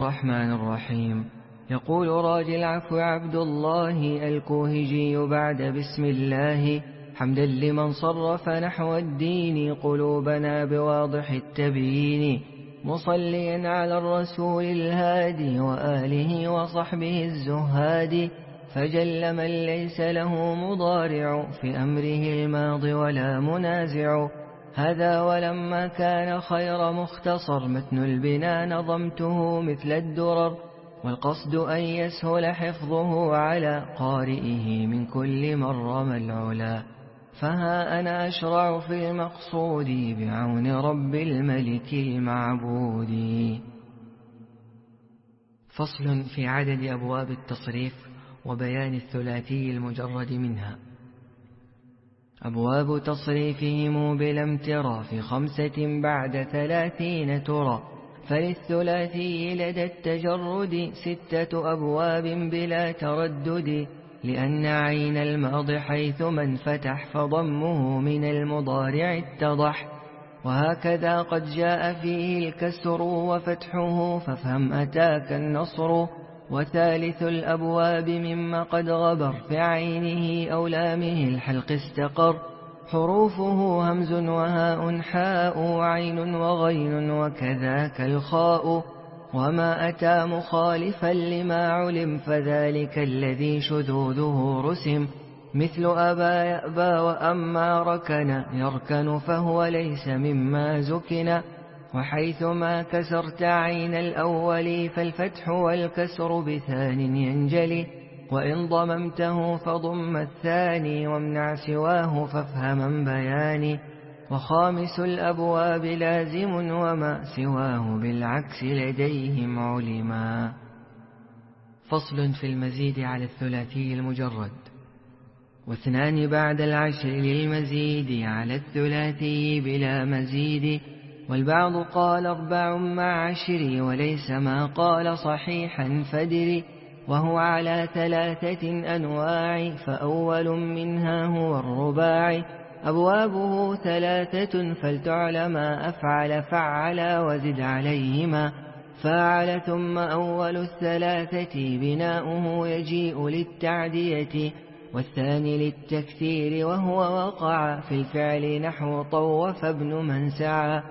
الرحمن الرحيم. يقول راجي العفو عبد الله الكوهجي بعد بسم الله. حمدا لمن صرف نحو الدين قلوبنا بواضح التبيين. مصليا على الرسول الهادي وآله وصحبه الزهاد. فجل من ليس له مضارع في أمره الماضي ولا منازع. هذا ولما كان خير مختصر متن البنا نظمته مثل الدرر والقصد أن يسهل حفظه على قارئه من كل مرم العلا. فها أنا أشرع في المقصود بعون رب الملك المعبود. فصل في عدد أبواب التصريف وبيان الثلاثي المجرد منها. أبواب تصريفهم في خمسة بعد ثلاثين ترى. فللثلاثي لدى التجرد ستة أبواب بلا تردد لأن عين الماضي حيث من فتح فضمه من المضارع اتضح. وهكذا قد جاء فيه الكسر وفتحه فافهم أتاك النصر. وثالث الأبواب مما قد غبر في عينه أو لامه الحلق استقر. حروفه همز وهاء حاء وعين وغين وكذاك الخاء. وما أتى مخالفا لما علم فذلك الذي شذوذه رسم. مثل أبا يأبى وأما ركن يركن فهو ليس مما زكن. وحيثما كسرت عين الأول فالفتح والكسر بثان ينجلي وإن ضممته فضم الثاني وامنع سواه فافهما بياني. وخامس الأبواب لازم وما سواه بالعكس لديهم علما. فصل في المزيد على الثلاثي المجرد. واثنان بعد العشر للمزيد على الثلاثي بلا مزيد. والبعض قال أربع مع عشر وليس ما قال صحيحا فدري وهو على ثلاثة أنواع فأول منها هو الرباع. أبوابه ثلاثة فلتعلم أفعل فعل وزد عليهما. فعل ثم أول الثلاثة بناؤه يجيء للتعدية. والثاني للتكثير وهو وقع في الفعل نحو طوف ابن من سعى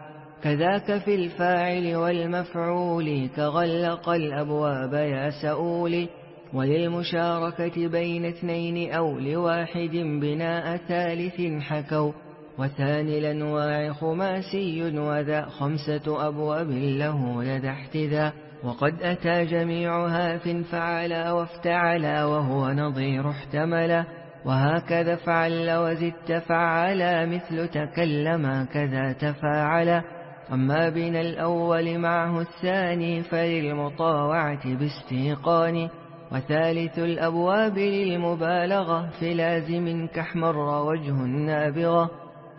كذاك في الفاعل والمفعول كغلق الأبواب يا سؤول. وللمشاركة بين اثنين أو لواحد بناء ثالث حكوا. وثاني الأنواع خماسي وذا خمسة أبواب له لدى احتذا. وقد أتى جميعها في فعلا وافتعلا وهو نظير احتملا. وهكذا فعل وزدت فعلا مثل تكلم كذا تفاعلا. أما بنا الأول معه الثاني فللمطاوعة باستيقان وثالث الأبواب للمبالغة في لازم كحمر وجه النابغة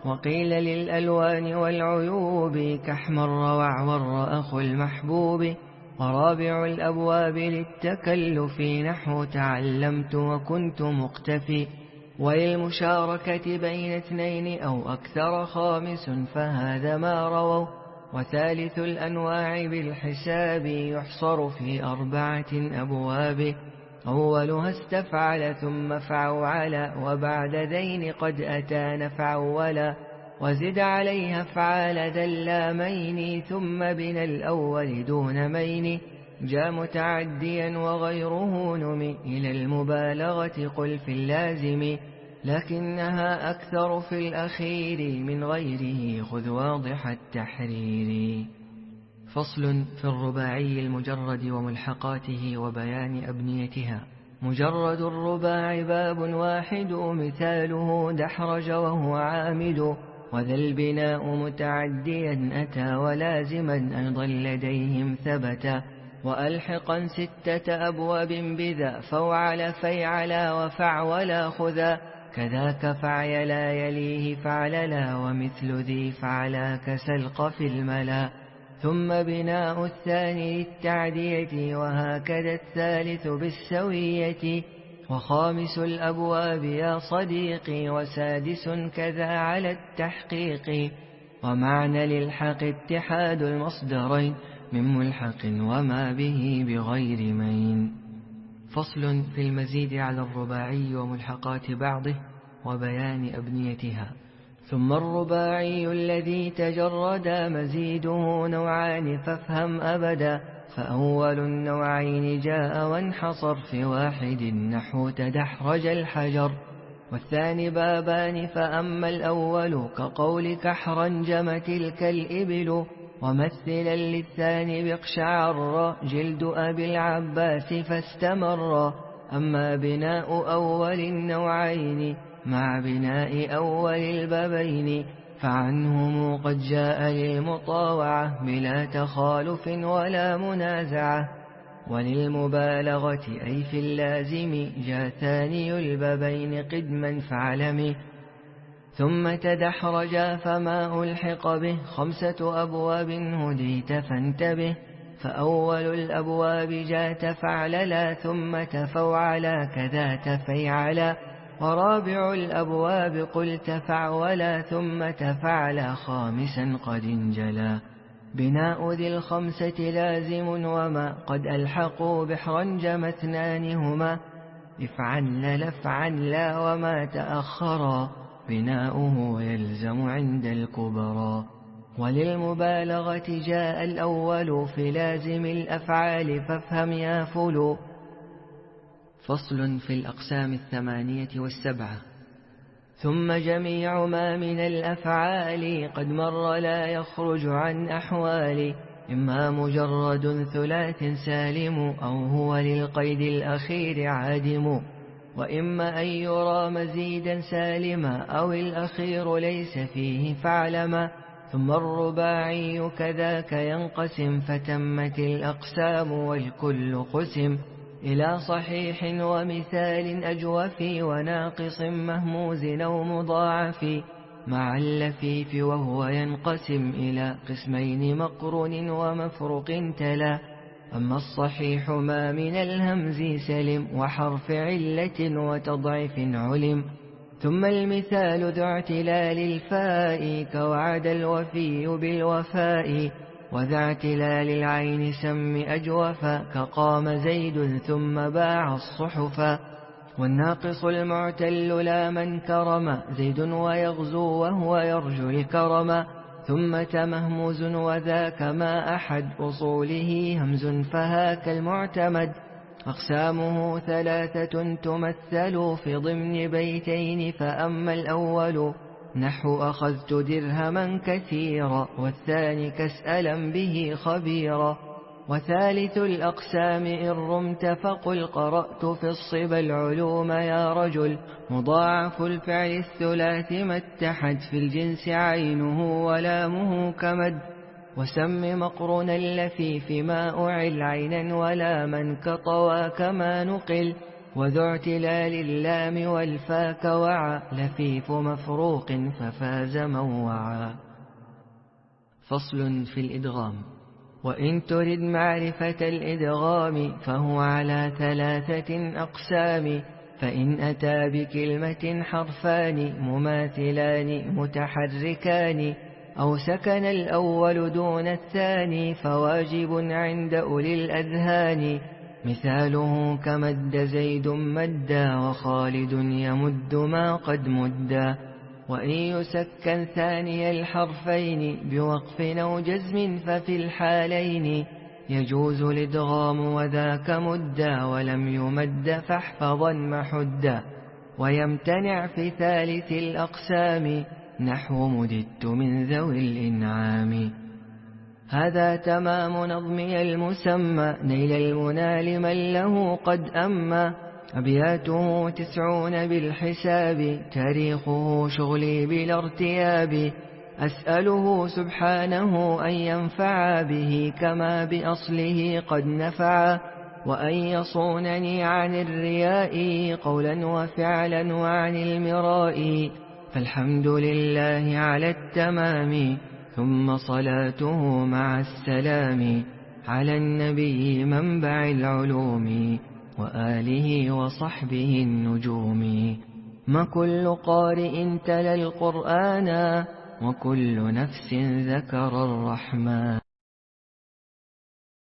وقيل للألوان والعيوب كحمر وعور أخو المحبوب ورابع الأبواب للتكلف نحو تعلمت وكنت مقتفي وللمشاركة بين اثنين أو أكثر خامس فهذا ما رووا. وثالث الأنواع بالحساب يحصر في أربعة أبواب. أولها استفعل ثم فعول وبعد ذين قد أتى نفعولا وزد عليها فعال دلامين ثم بنا الأول دون مين. جاء متعديا وغيره نمي إلى المبالغة قل في اللازم. لكنها أكثر في الأخير من غيره خذ واضح التحرير. فصل في الرباعي المجرد وملحقاته وبيان أبنيتها. مجرد الرباع باب واحد مثاله دحرج وهو عامد. وذا البناء متعديا أتى ولازما أيضا لديهم ثبتا. وألحقا ستة أبواب بذا فوعل فيعلا وفعولا خذا. كذاك فعيلا يليه فعللا ومثل ذي فعلا كسلق في الملا. ثم بناء الثاني للتعدية وهكذا الثالث بالسوية. وخامس الأبواب يا صديقي وسادس كذا على التحقيق. ومعنى للحق اتحاد المصدرين من ملحق وما به بغير مين. فصل في المزيد على الرباعي وملحقات بعضه وبيان أبنيتها. ثم الرباعي الذي تجرد مزيده نوعان فافهم أبدا. فأول النوعين جاء وانحصر في واحد نحو تدحرج الحجر. والثاني بابان فأما الأول كقولك احرنجم تلك الإبل ومثلا للثاني باقشعر جلد أبي العباس فاستمر. أما بناء أول النوعين مع بناء أول البابين فعنهم قد جاء للمطاوعة بلا تخالف ولا منازعة. وللمبالغة أي في اللازم جاء ثاني البابين قدما فعلمه ثم تدحرجا فما ألحق به خمسة أبواب هديت فانتبه فأول الأبواب جاء تفعللا ثم تفوعلا كذا تفيعلا ورابع الأبواب قل تفعولا ثم تفعلا خامسا قد انجلا بناء ذي الخمسة لازم وما قد ألحقوا بحرنجم اثنان هما افعل لفعل لا وما تأخرا بناؤه يلزم عند الكبرى. وللمبالغة جاء الأول في لازم الأفعال فافهم يا فلو. فصل في الأقسام الثمانية والسبعة. ثم جميع ما من الأفعال قد مر لا يخرج عن أحوال. إما مجرد ثلاث سالم أو هو للقيد الأخير عادم. وإما أن يرى مزيدا سالما أو الأخير ليس فيه فعلما ثم الرباعي كذاك ينقسم فتمت الأقسام والكل قسم إلى صحيح ومثال أجوف وناقص مهموز أو مضاعف مع اللفيف وهو ينقسم إلى قسمين مقرون ومفرق تلا أما الصحيح ما من الهمز سلم وحرف علة وتضعف علم. ثم المثال ذو اعتلال الفاء كوعد الوفي بالوفاء وذا اعتلال العين سم أجوفا كقام زيد ثم باع الصحفا والناقص المعتل لا من كرم زيد ويغزو وهو يرجو الكرم. ثم تمهمز وذاك ما أحد أصوله همز فهاك المعتمد أقسامه ثلاثة تمثل في ضمن بيتين فأما الأول نحو أخذت درهما كثيرا والثاني كسألا به خبيرا وثالث الأقسام إن رمت فقل قرأت في الصبا العلوم يا رجل مضاعف الفعل الثلاث ما اتحد في الجنس عينه ولامه كمد وسم مقرون اللفيف ما أعل عينا ولا من كطوى كما نقل وذو اعتلال اللام والفاك وعى لفيف مفروق ففاز موعا فصل في الإدغام وإن ترد معرفة الإدغام فهو على ثلاثة أقسام فإن أتى بكلمة حرفان مماثلان متحركان أو سكن الأول دون الثاني فواجب عند أولي الأذهان. مثاله كمد زيد مدا وخالد يمد ما قد مدا وإن يسكن ثاني الحرفين بوقف أو جزم ففي الحالين يجوز الإدغام وذاك مدا ولم يمد فاحفظا محدا ويمتنع في ثالث الأقسام نحو مددت من ذوي الإنعام هذا تمام نظمي المسمى نيل المنى لمن له قد أما أبياته تسعون بالحساب تاريخه شغلي بلا ارتياب. أسأله سبحانه أن ينفع به كما بأصله قد نفع. وأن يصونني عن الرياء قولا وفعلا وعن المراء. فالحمد لله على التمام ثم صلاته مع السلام. على النبي منبع العلوم. وآله وصحبه النجوم. ما كل قارئ تلا القرآن وكل نفس ذكر الرحمن.